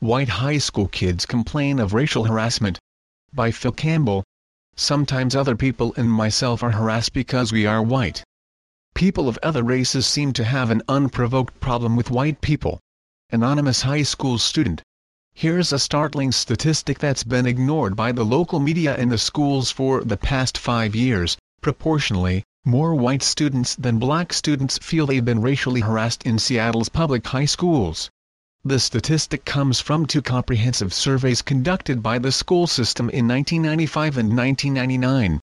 White High School Kids Complain of Racial Harassment. By Phil Campbell. Sometimes other people and myself are harassed because we are white. People of other races seem to have an unprovoked problem with white people. Anonymous high school student. Here's a startling statistic that's been ignored by the local media and the schools for the past five years. Proportionally, more white students than black students feel they've been racially harassed in Seattle's public high schools. The statistic comes from two comprehensive surveys conducted by the school system in 1995 and 1999.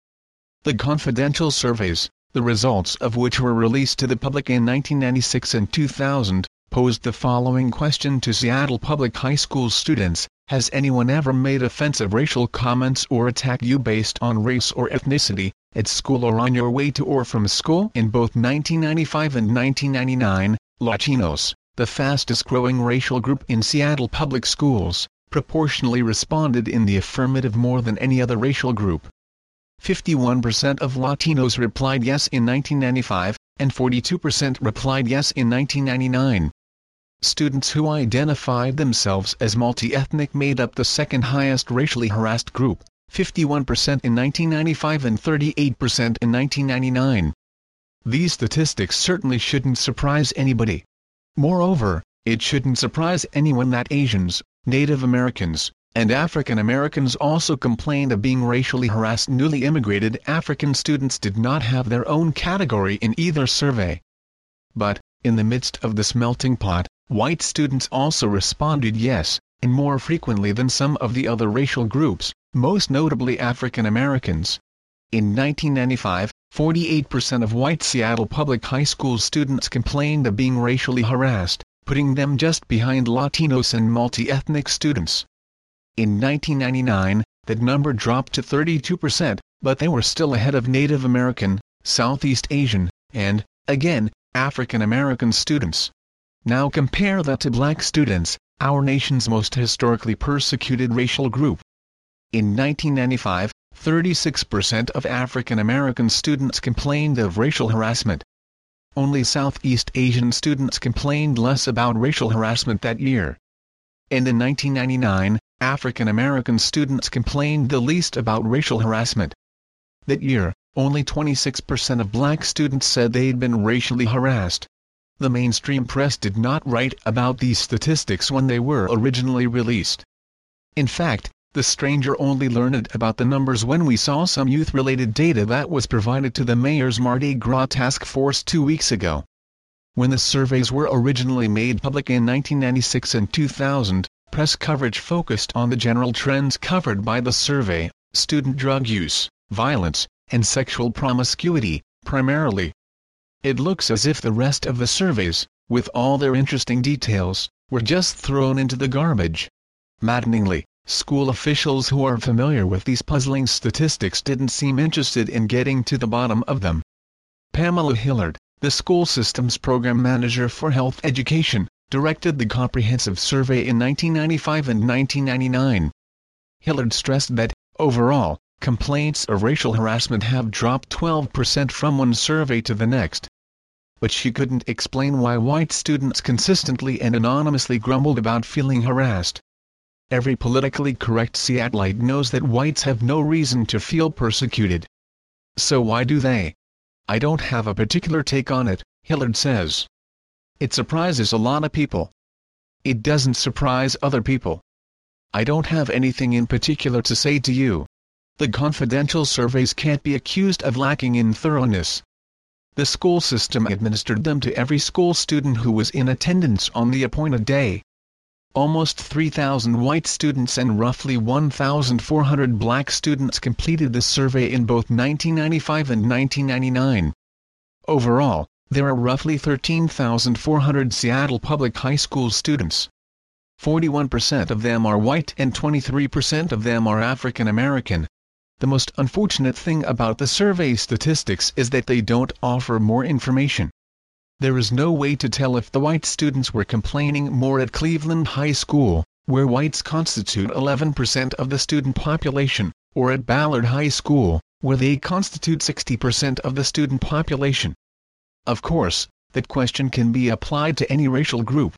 The confidential surveys, the results of which were released to the public in 1996 and 2000, posed the following question to Seattle public high school students, has anyone ever made offensive racial comments or attacked you based on race or ethnicity, at school or on your way to or from school? In both 1995 and 1999, Latinos, the fastest growing racial group in Seattle public schools, proportionally responded in the affirmative more than any other racial group. 51% of Latinos replied yes in 1995, and 42% replied yes in 1999. Students who identified themselves as multi-ethnic made up the second highest racially harassed group, 51% in 1995 and 38% in 1999. These statistics certainly shouldn't surprise anybody. Moreover, it shouldn't surprise anyone that Asians, Native Americans, and African Americans also complained of being racially harassed. Newly immigrated African students did not have their own category in either survey. But, in the midst of this melting pot, white students also responded yes, and more frequently than some of the other racial groups, most notably African Americans. In 1995, 48% of white Seattle public high school students complained of being racially harassed, putting them just behind Latinos and multi-ethnic students. In 1999, that number dropped to 32%, but they were still ahead of Native American, Southeast Asian, and, again, African American students. Now compare that to black students, our nation's most historically persecuted racial group. In 1995, 36% of African American students complained of racial harassment. Only Southeast Asian students complained less about racial harassment that year. And in 1999, African American students complained the least about racial harassment. That year, only 26% of black students said they'd been racially harassed. The mainstream press did not write about these statistics when they were originally released. In fact, the stranger only learned about the numbers when we saw some youth-related data that was provided to the mayor's Mardi Gras task force two weeks ago. When the surveys were originally made public in 1996 and 2000, press coverage focused on the general trends covered by the survey, student drug use, violence, and sexual promiscuity, primarily. It looks as if the rest of the surveys, with all their interesting details, were just thrown into the garbage. Maddeningly, School officials who are familiar with these puzzling statistics didn't seem interested in getting to the bottom of them. Pamela Hillard, the school systems program manager for health education, directed the comprehensive survey in 1995 and 1999. Hillard stressed that, overall, complaints of racial harassment have dropped 12% from one survey to the next. But she couldn't explain why white students consistently and anonymously grumbled about feeling harassed. Every politically correct Seattleite knows that whites have no reason to feel persecuted. So why do they? I don't have a particular take on it, Hillard says. It surprises a lot of people. It doesn't surprise other people. I don't have anything in particular to say to you. The confidential surveys can't be accused of lacking in thoroughness. The school system administered them to every school student who was in attendance on the appointed day almost 3,000 white students and roughly 1,400 black students completed the survey in both 1995 and 1999. Overall, there are roughly 13,400 Seattle public high school students. 41% of them are white and 23% of them are African American. The most unfortunate thing about the survey statistics is that they don't offer more information. There is no way to tell if the white students were complaining more at Cleveland High School, where whites constitute 11% of the student population, or at Ballard High School, where they constitute 60% of the student population. Of course, that question can be applied to any racial group.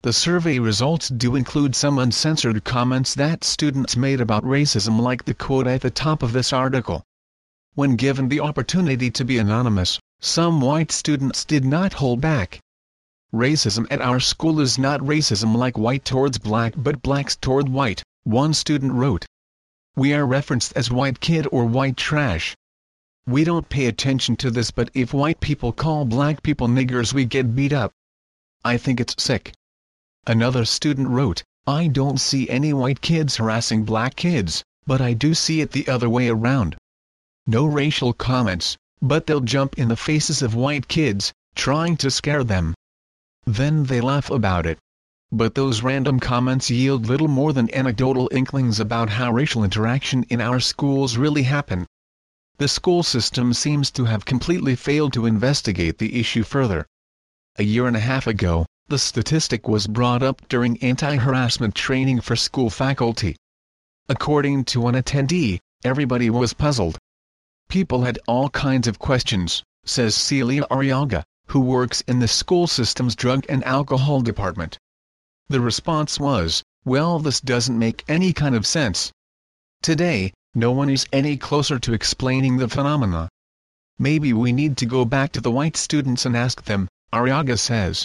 The survey results do include some uncensored comments that students made about racism like the quote at the top of this article. When given the opportunity to be anonymous, some white students did not hold back. Racism at our school is not racism like white towards black but blacks toward white, one student wrote. We are referenced as white kid or white trash. We don't pay attention to this but if white people call black people niggers we get beat up. I think it's sick. Another student wrote, I don't see any white kids harassing black kids, but I do see it the other way around. No racial comments, but they'll jump in the faces of white kids, trying to scare them. Then they laugh about it. But those random comments yield little more than anecdotal inklings about how racial interaction in our schools really happen. The school system seems to have completely failed to investigate the issue further. A year and a half ago, the statistic was brought up during anti-harassment training for school faculty. According to an attendee, everybody was puzzled. People had all kinds of questions, says Celia Arriaga, who works in the school system's drug and alcohol department. The response was, well this doesn't make any kind of sense. Today, no one is any closer to explaining the phenomena. Maybe we need to go back to the white students and ask them, Arriaga says,